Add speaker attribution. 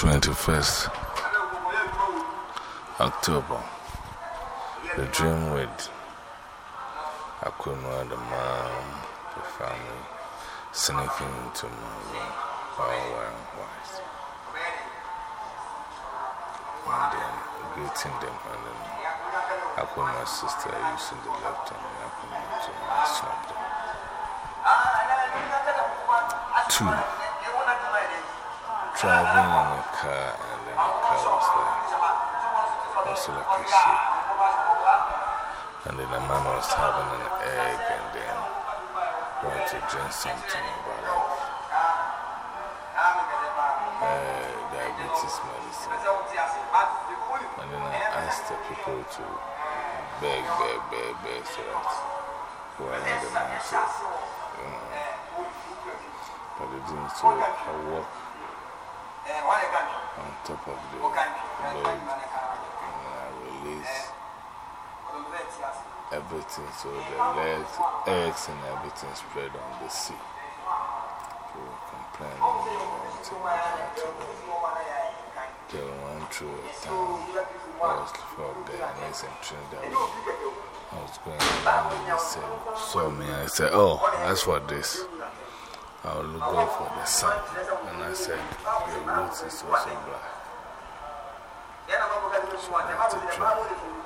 Speaker 1: 21st October. The dream with Akunwa, the mom, the family, sneaking into my room while wearing white. And then greeting them, and then Akunwa's sister using the left hand, and Akunwa to slap them. Two, driving in a car, and then the car was like, also like a. And then the man was having an egg and then wanted to drink something about it. Uh, diabetes medicine. And then I asked the people to beg, beg, beg, beg so that whoever the man said, you know. But they didn't, so on top of the load and I released everything, so the legs, eggs and everything spread on the sea. People complaining, wanting to They went through a town. I was the Ines and Trinidad. I was going around and they said, saw me and I said, Oh, that's for this. I will go for the sun. And I said, Your root is also black. So I had to try.